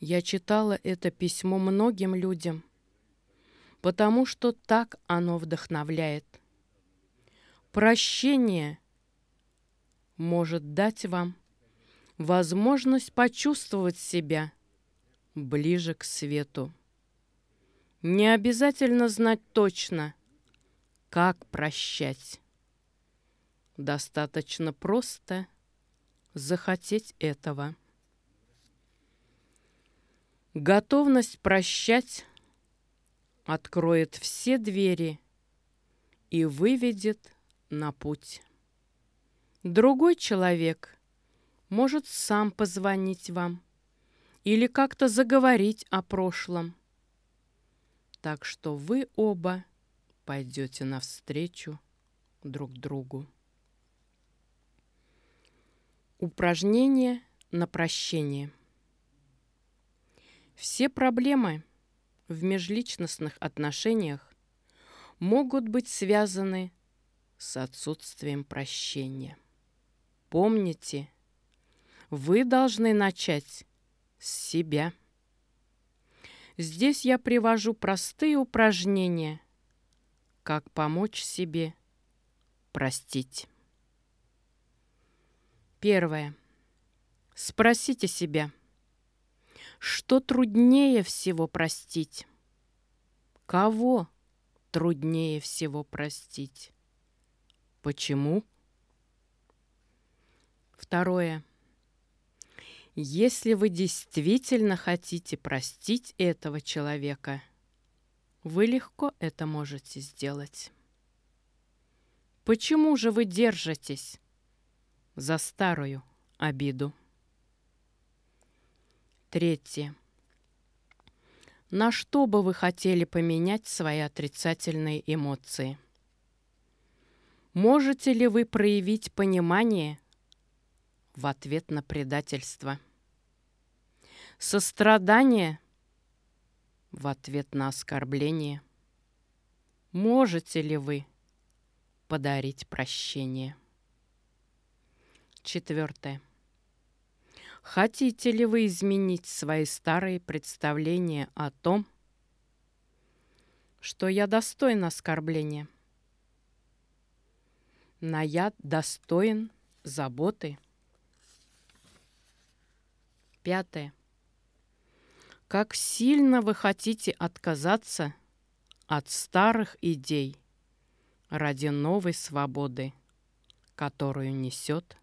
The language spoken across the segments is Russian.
Я читала это письмо многим людям, потому что так оно вдохновляет. Прощение может дать вам возможность почувствовать себя ближе к свету. Не обязательно знать точно, как прощать. Достаточно просто захотеть этого. Готовность прощать откроет все двери и выведет на путь. Другой человек может сам позвонить вам или как-то заговорить о прошлом. Так что вы оба пойдете навстречу друг другу. Упражнение на прощение. Все проблемы в межличностных отношениях могут быть связаны с отсутствием прощения. Помните, вы должны начать с себя. Здесь я привожу простые упражнения, как помочь себе простить. Первое. Спросите себя, что труднее всего простить? Кого труднее всего простить? Почему? Второе. Если вы действительно хотите простить этого человека, вы легко это можете сделать. Почему же вы держитесь за старую обиду? Третье. На что бы вы хотели поменять свои отрицательные эмоции? Можете ли вы проявить понимание в ответ на предательство? Сострадание в ответ на оскорбление? Можете ли вы подарить прощение? Четвертое. Хотите ли вы изменить свои старые представления о том, что я достоин оскорбления? На я достоин заботы. Пятое. Как сильно вы хотите отказаться от старых идей ради новой свободы, которую несет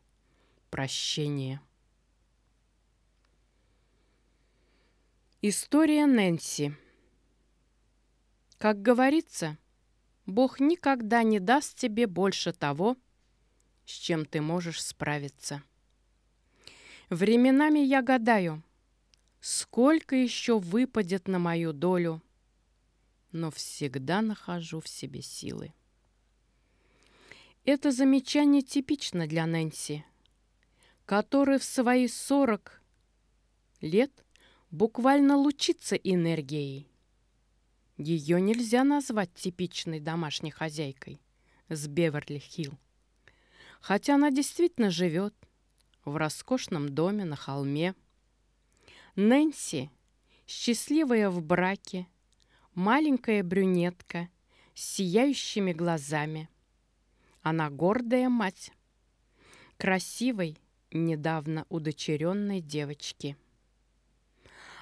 прощение. История Нэнси. Как говорится, Бог никогда не даст тебе больше того, с чем ты можешь справиться. Временами я гадаю, сколько еще выпадет на мою долю, но всегда нахожу в себе силы. Это замечание типично для Нэнси, который в свои сорок лет буквально лучится энергией. Ее нельзя назвать типичной домашней хозяйкой с Беверли-Хилл, хотя она действительно живет в роскошном доме на холме. Нэнси, счастливая в браке, маленькая брюнетка с сияющими глазами. Она гордая мать, красивой, недавно удочеренной девочки.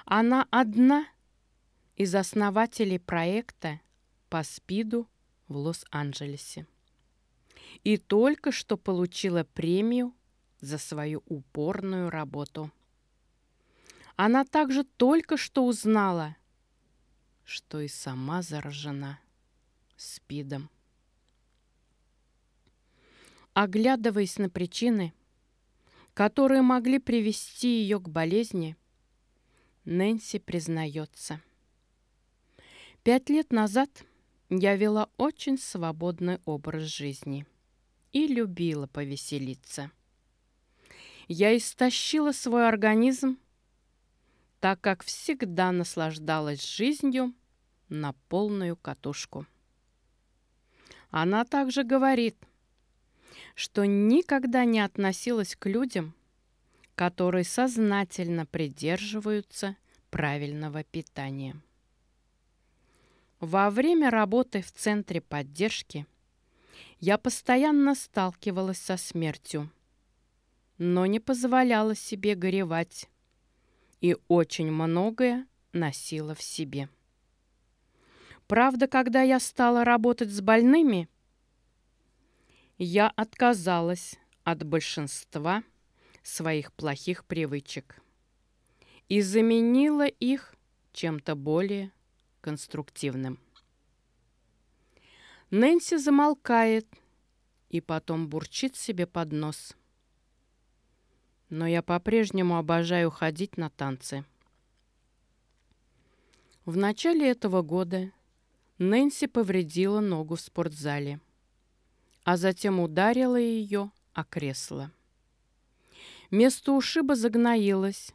Она одна из основателей проекта по СПИДу в Лос-Анджелесе. И только что получила премию за свою упорную работу. Она также только что узнала, что и сама заражена СПИДом. Оглядываясь на причины, которые могли привести ее к болезни, Нэнси признается. Пять лет назад я вела очень свободный образ жизни и любила повеселиться. Я истощила свой организм, так как всегда наслаждалась жизнью на полную катушку. Она также говорит, что никогда не относилась к людям, которые сознательно придерживаются правильного питания. Во время работы в Центре поддержки я постоянно сталкивалась со смертью, но не позволяла себе горевать и очень многое носила в себе. Правда, когда я стала работать с больными, я отказалась от большинства своих плохих привычек и заменила их чем-то более конструктивным. Нэнси замолкает и потом бурчит себе под нос. Но я по-прежнему обожаю ходить на танцы. В начале этого года Нэнси повредила ногу в спортзале, а затем ударила ее о кресло. Место ушиба загноилось,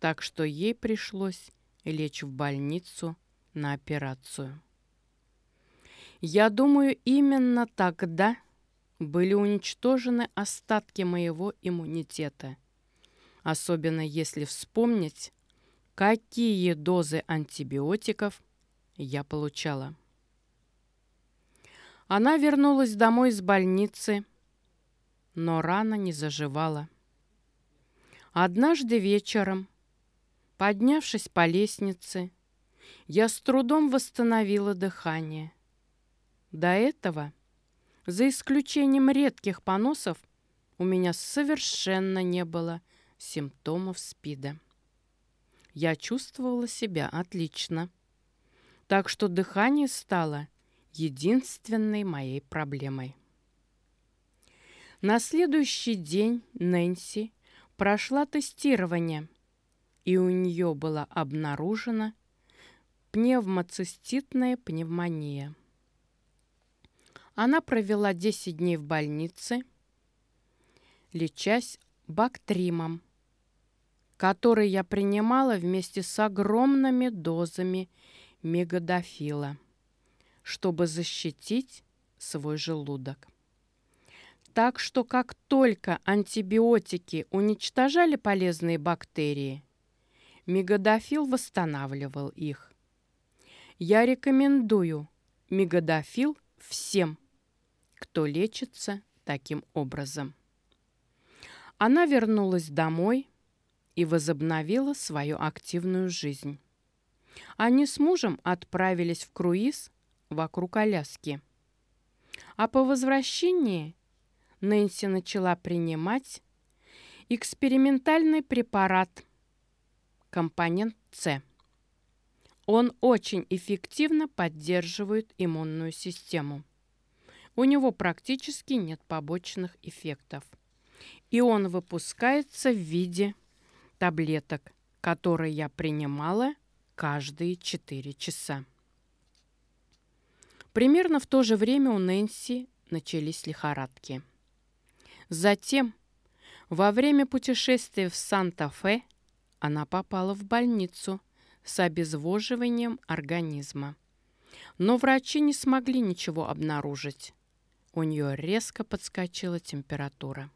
так что ей пришлось лечь в больницу на операцию. Я думаю, именно тогда были уничтожены остатки моего иммунитета, особенно если вспомнить, какие дозы антибиотиков я получала. Она вернулась домой из больницы, но рана не заживала. Однажды вечером, поднявшись по лестнице, я с трудом восстановила дыхание. До этого, за исключением редких поносов, у меня совершенно не было симптомов СПИДа. Я чувствовала себя отлично так что дыхание стало единственной моей проблемой. На следующий день Нэнси прошла тестирование, и у нее была обнаружена пневмоциститная пневмония. Она провела 10 дней в больнице, лечась бактримом, который я принимала вместе с огромными дозами мегадофила, чтобы защитить свой желудок. Так что как только антибиотики уничтожали полезные бактерии, мегадофил восстанавливал их. Я рекомендую мегадофил всем, кто лечится таким образом. Она вернулась домой и возобновила свою активную жизнь. Они с мужем отправились в круиз вокруг Аляски. А по возвращении Нэнси начала принимать экспериментальный препарат компонент С. Он очень эффективно поддерживает иммунную систему. У него практически нет побочных эффектов. И он выпускается в виде таблеток, которые я принимала каждые 4 часа. Примерно в то же время у Нэнси начались лихорадки. Затем, во время путешествия в Санта-Фе, она попала в больницу с обезвоживанием организма. Но врачи не смогли ничего обнаружить. У нее резко подскочила температура.